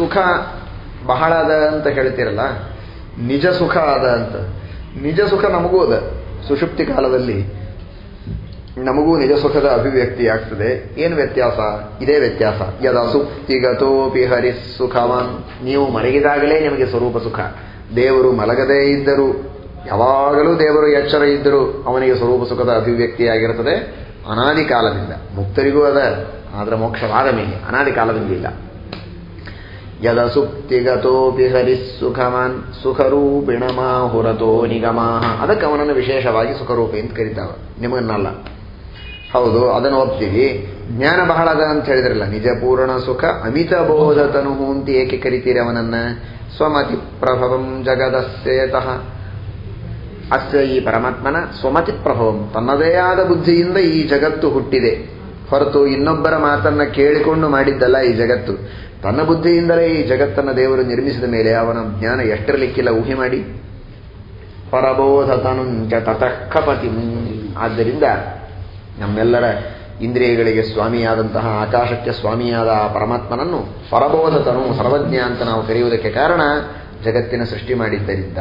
ಸುಖ ಬಹಳ ಅದ ಅಂತ ಹೇಳ್ತೀರಲ್ಲ, ನಿಜ ಸುಖ ಅದ ಅಂತ. ನಿಜ ಸುಖ ನಮಗೂ ಅದ. ಸುಷುಪ್ತಿ ಕಾಲದಲ್ಲಿ ನಮಗೂ ನಿಜ ಸುಖದ ಅಭಿವ್ಯಕ್ತಿ ಆಗ್ತದೆ. ಏನು ವ್ಯತ್ಯಾಸ? ಇದೇ ವ್ಯತ್ಯಾಸ. ಯದ ಸುಪ್ತಿಗತೋಪಿ ಹರಿ ಸುಖವಾನ್ ನೀವು ಮಲಗಿದಾಗಲೇ ನಿಮಗೆ ಸ್ವರೂಪ ಸುಖ. ದೇವರು ಮಲಗದೇ ಇದ್ದರೂ, ಯಾವಾಗಲೂ ದೇವರು ಎಚ್ಚರ ಇದ್ದರೂ ಅವನಿಗೆ ಸ್ವರೂಪ ಸುಖದ ಅಭಿವ್ಯಕ್ತಿಯಾಗಿರುತ್ತದೆ ಅನಾದಿ ಕಾಲದಿಂದ ಮುಕ್ತರಿಗೂ ಅದ, ಆದರೆ ಮೋಕ್ಷವಾದ ಮೇಲೆ ಅನಾದಿ ಕಾಲದಿಂದ ಇಲ್ಲ. ಯದ ಸುಪ್ತಿಗತೋಪಿ ಸುಖಮಾನ್ ಸುಖರೂಪಿಣಮಾಹುರತೋ ನಿಗಮಾಹ ಅದಕ್ಕೆ ಅವನನ್ನು ವಿಶೇಷವಾಗಿ ಸುಖರೂಪಿ ಅಂತ ಕರೀತಾವ, ನಿಮಗನ್ನಲ್ಲ. ಹೌದು, ಅದನ್ನು ಒಪ್ತೀವಿ. ಜ್ಞಾನ ಬಹಳ ಅದ ಅಂತ ಹೇಳಿದ್ರಲ್ಲ ನಿಜ ಪೂರ್ಣ ಸುಖ ಅಮಿತ ಬೋಧತನು ಅಂತ ಏಕೆ ಕರಿತೀರಿ ಅವನನ್ನ? ಸ್ವಮತಿ ಪ್ರಭವಂ ಜಗದಸ್ಯೇತಃ ಅಸ್ಯ ಈ ಪರಮಾತ್ಮನ ಸ್ವಮತಿ ಪ್ರಭವಂ, ತನ್ನದೇ ಆದ ಬುದ್ಧಿಯಿಂದ ಈ ಜಗತ್ತು ಹುಟ್ಟಿದೆ. ಹೊರತು ಇನ್ನೊಬ್ಬರ ಮಾತನ್ನ ಕೇಳಿಕೊಂಡು ಮಾಡಿದ್ದಲ್ಲ ಈ ಜಗತ್ತು. ತನ್ನ ಬುದ್ಧಿಯಿಂದಲೇ ಈ ಜಗತ್ತನ್ನು ದೇವರು ನಿರ್ಮಿಸಿದ ಮೇಲೆ ಅವನ ಜ್ಞಾನ ಎಷ್ಟರಲಿಕ್ಕಿಲ್ಲ ಊಹೆ ಮಾಡಿ. ಪರಬೋಧತನುಂಚ ತತಃಪತಿ ಆದ್ದರಿಂದ ನಮ್ಮೆಲ್ಲರ ಇಂದ್ರಿಯಗಳಿಗೆ ಸ್ವಾಮಿಯಾದಂತಹ ಆಕಾಶಕ್ಕೆ ಸ್ವಾಮಿಯಾದ ಆ ಪರಮಾತ್ಮನನ್ನು ಪರಬೋಧತನು, ಸರ್ವಜ್ಞ ಅಂತ ನಾವು ಕರೆಯುವುದಕ್ಕೆ ಕಾರಣ ಜಗತ್ತಿನ ಸೃಷ್ಟಿ ಮಾಡಿದ್ದರಿಂದ.